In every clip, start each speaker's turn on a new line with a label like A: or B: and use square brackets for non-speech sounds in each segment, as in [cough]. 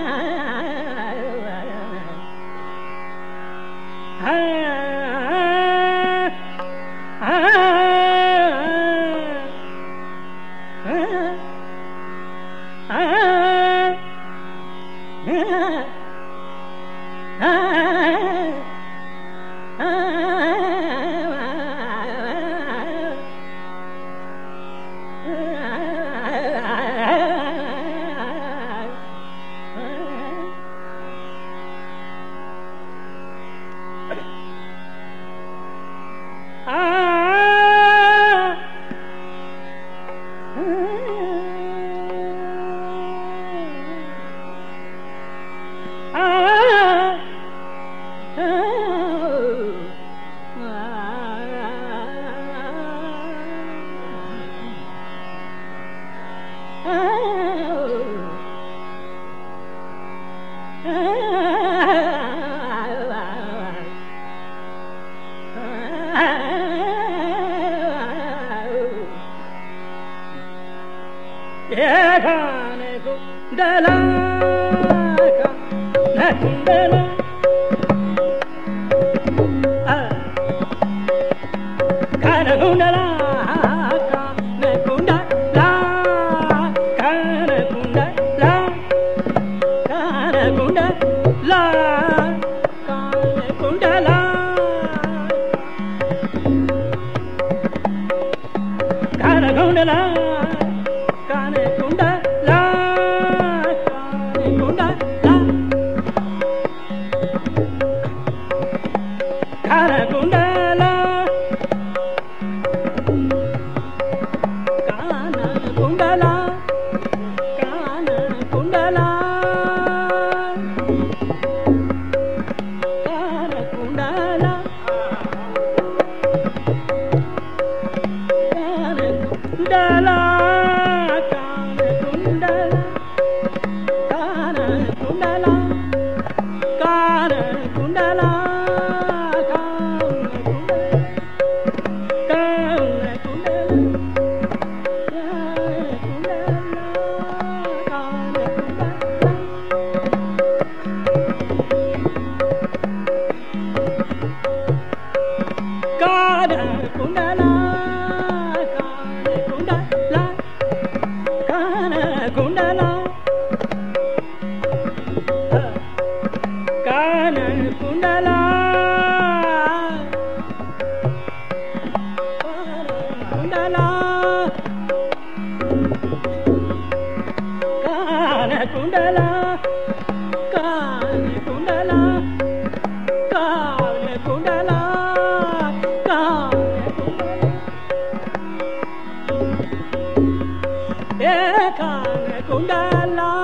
A: [laughs] Hey! Nandala, you. Radha Kundala. kane kundala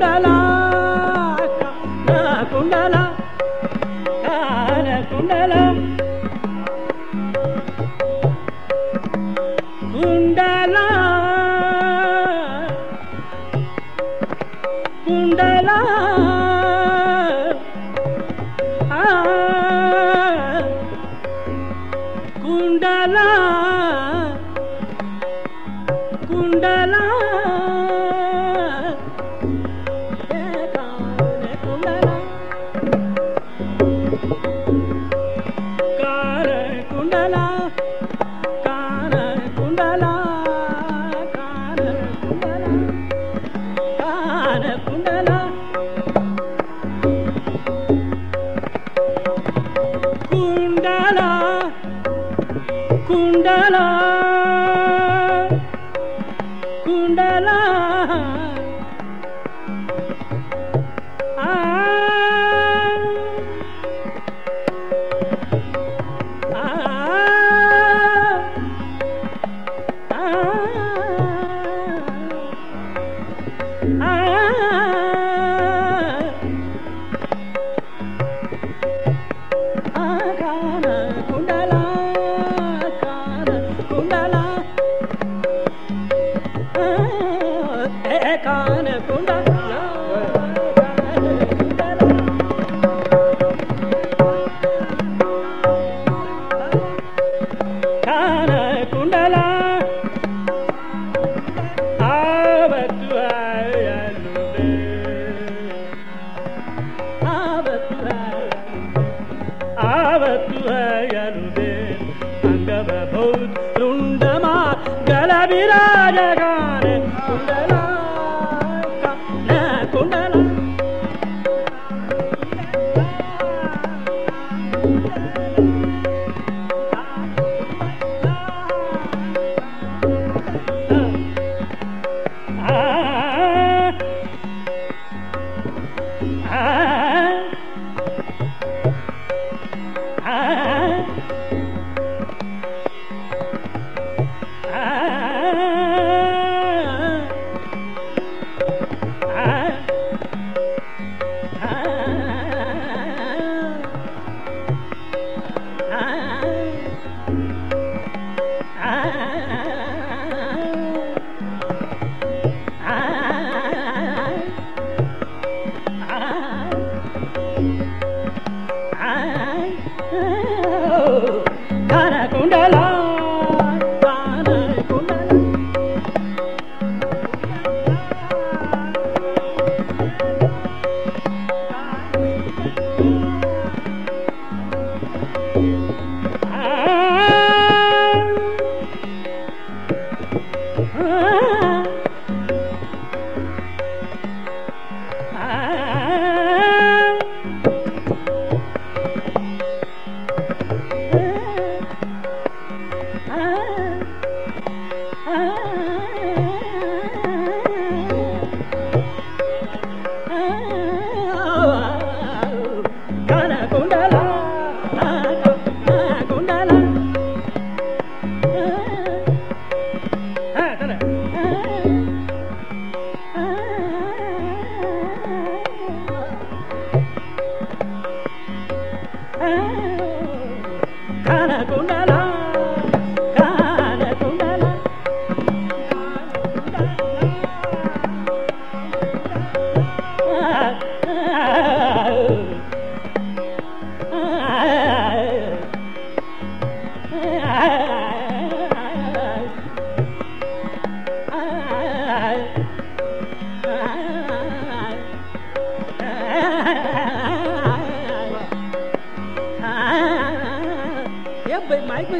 A: కుండలా కుండలా కుండలా.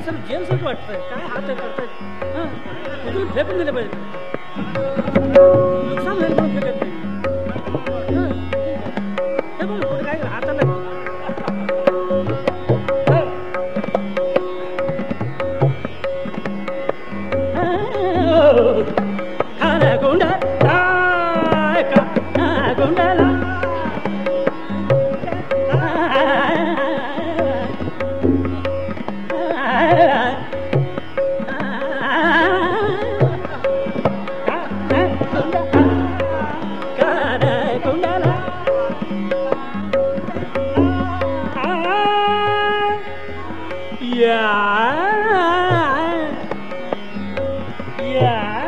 A: हे। सर जेलचं वाटतंय काय हात करतात कुठून फेकून दिलं पाहिजे नुकसान होईल म्हणून फेकत नाही हे बघ कुठे काय हाताला खाना गुंडा हाँ, का गुंडाला Yeah.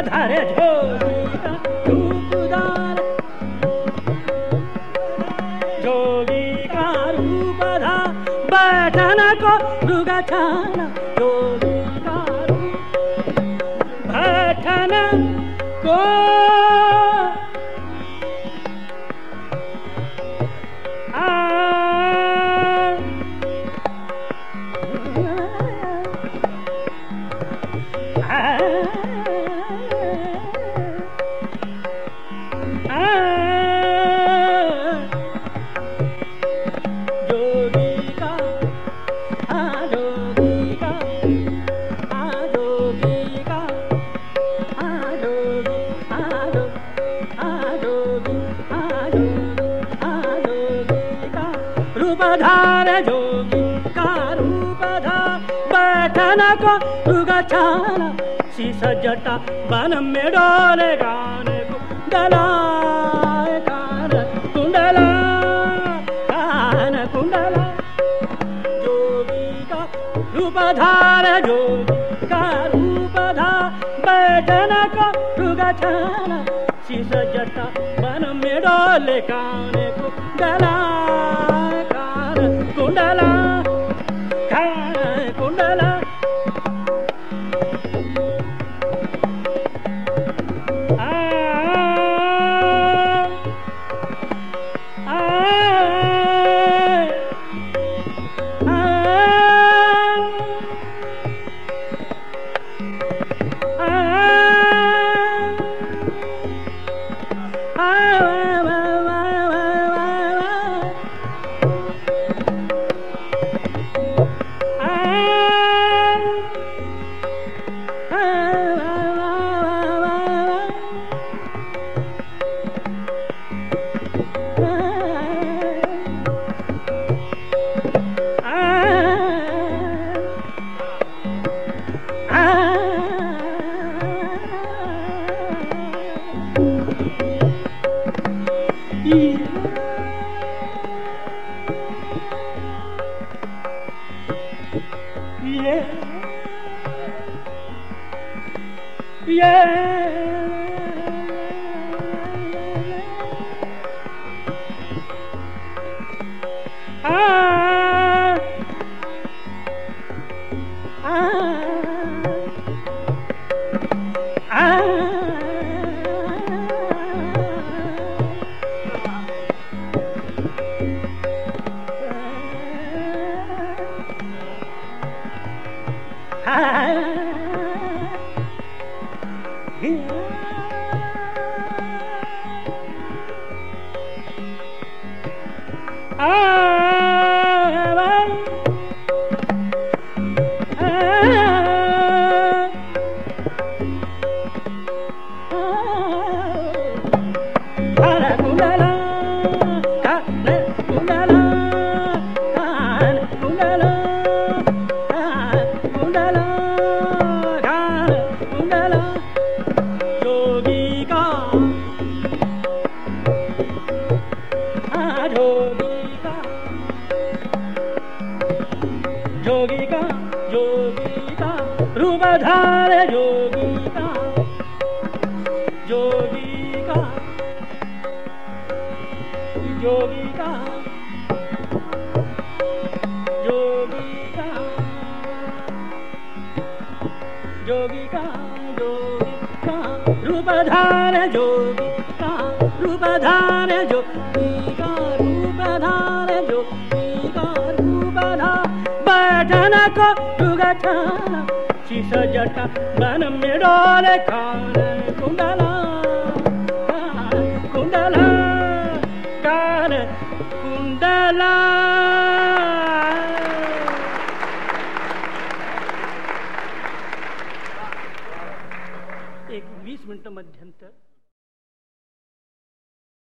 A: धर झोली जटा बन में डोले गाने कुंडला कान कुंडला कान कुंडला। जोगी का रूप धार जोगी का रूप धार बैठन का रुगछन शीस जटा बन में डोले काने कुंडला कान कुंडला। है ah! धार जोगी का जोगी का जोगी का जोगी का जोगी का जोगी का रूप धार जोगी का रूप धार जोगी का रूप धार जोगी का रूप धार बैठना को धान சிசஜட்ட தனமிடோலை காண குண்டலா குண்டலா